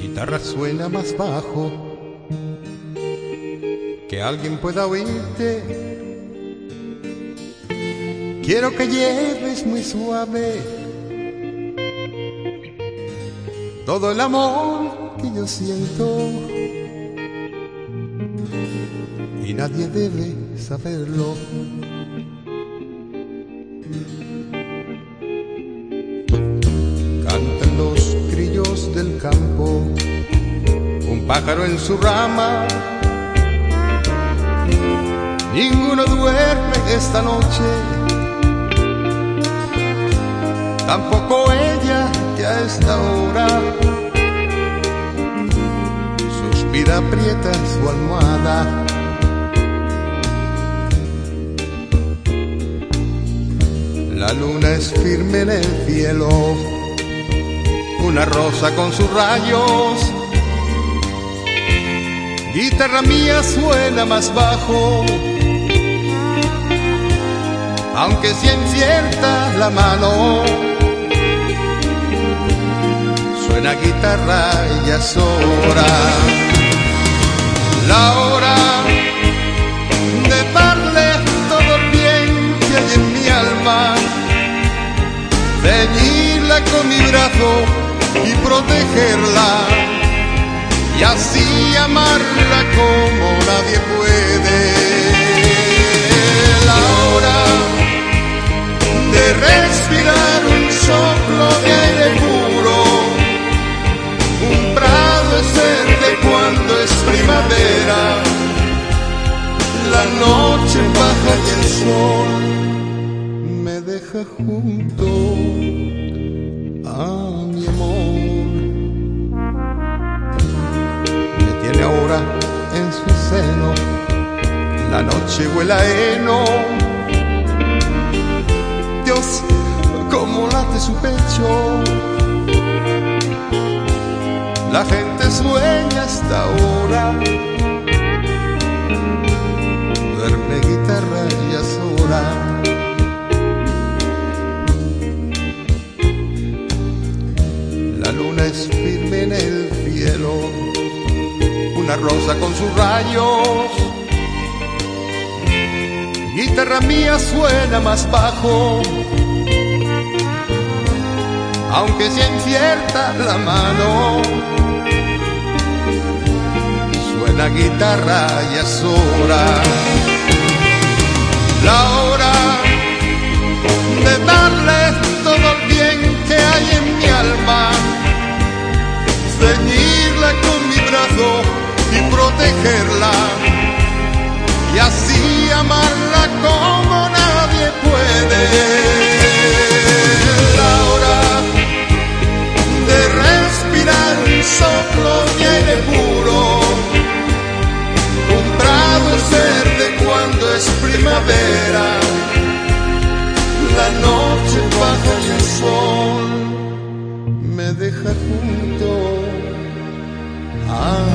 Guitarra suena más bajo, que alguien pueda oírte. Quiero que lleves muy suave todo el amor que yo siento y nadie debe saberlo. Cantan los grillos del campo, un pájaro en su rama. Ninguno duerme esta noche, tampoco ella que a esta hora suspira aprieta su almohada. La luna es firme en el cielo, una rosa con sus rayos. Guitarra mía suena más bajo, aunque si encierta la mano. Suena guitarra y es ceñirla con mi brazo y protegerla. Y así amarla como nadie puede. La hora de respirar un soplo de aire puro, un prado es verde cuando es primavera, la noche baja y el sol junto a mi amor. Me tiene ahora en su seno, la noche huele a heno. Dios, como late su pecho. La gente sueña hasta ahora. Rosa con sus rayos. Guitarra mía suena más bajo, aunque se incierta la mano. Suena guitarra y es y así amarla como nadie puede. La hora de respirar un soplo viene puro, comprado ser de cuando es primavera, la noche baja y el sol me deja junto. Ah.